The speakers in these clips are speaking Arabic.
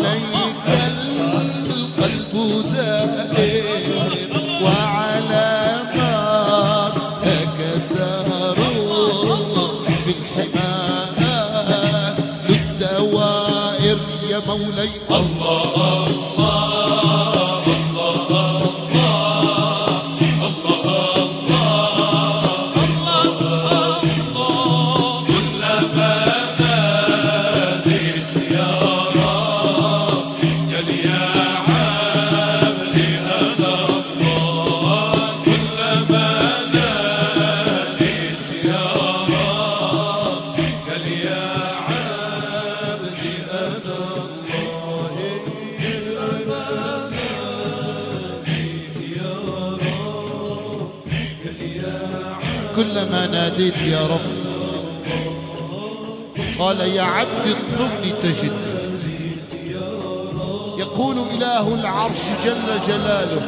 وعليك القلب دائم وعلى مرك سهر في الحماة للدوائر يا مولاي الله. كلما ناديت يا رب. قال يا عبد اطلبني تجدني يقول إله العرش جل جلاله.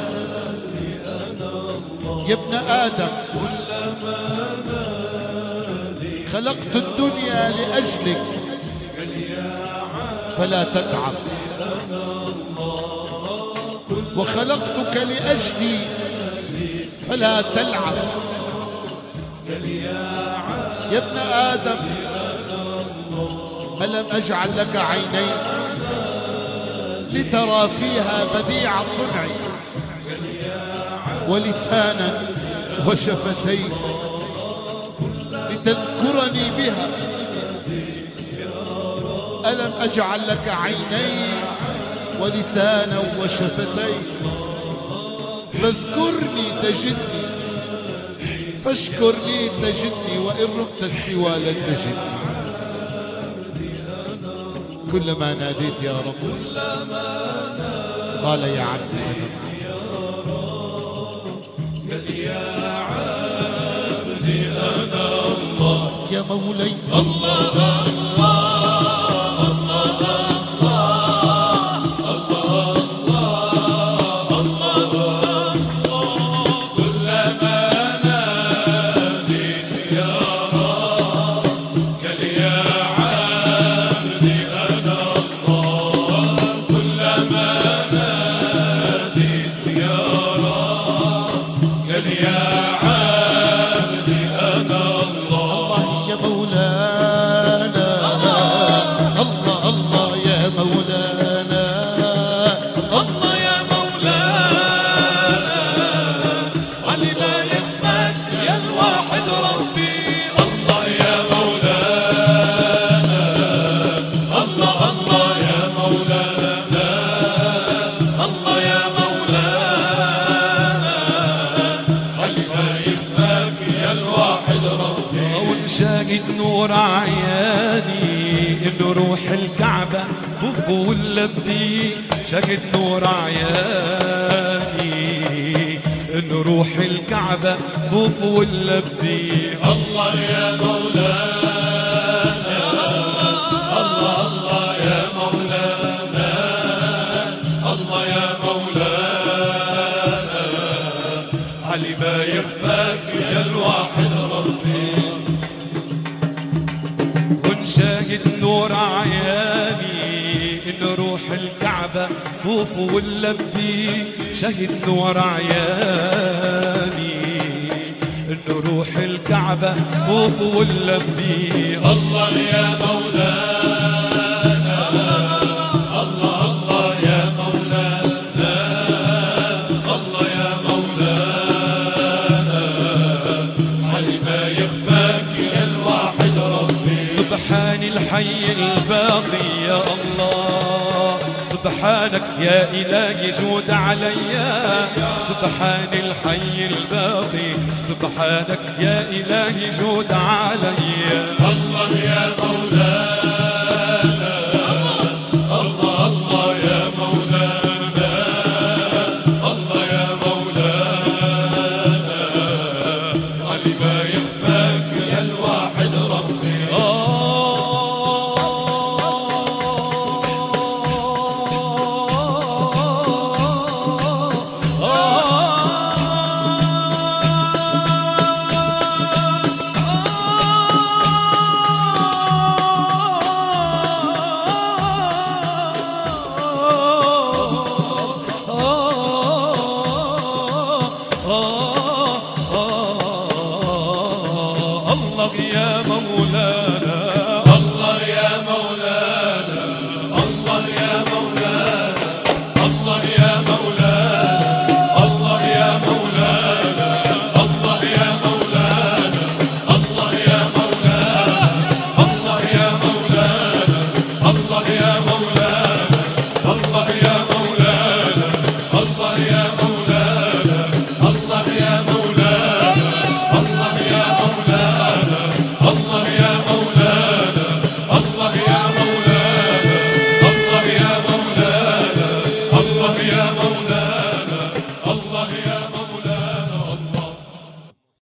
يا ابن آدم. خلقت الدنيا لأجلك. فلا تتعب. وخلقتك لأجلي. فلا تلعب. يا ابن آدم ألم أجعل لك عينين لترى فيها بديع صنعي ولسانا وشفتين لتذكرني بها. ألم أجعل لك عينين ولسانا وشفتين؟ فاذكرني تجدني فاشكرني تجدني وإن رمت السوى لن تجدني. كلما ناديت يا رب. قال يا عبد أنا يا مولاي. الله نور عياني إنه روح الكعبة طف ولبي شاقد نور عياني إنه روح الكعبة طوف ولبي الله يا مولانا. طوف واللبي شهد نور عياني ان روح الكعبة طوف واللبي الله يا مولانا. الله الله يا مولانا. الله يا مولانا. ما يخفاك يا الواحد ربي. سبحان الحي سبحانك يا إلهي جود علي. سبحان الحي الباقي سبحانك يا إلهي جود علي.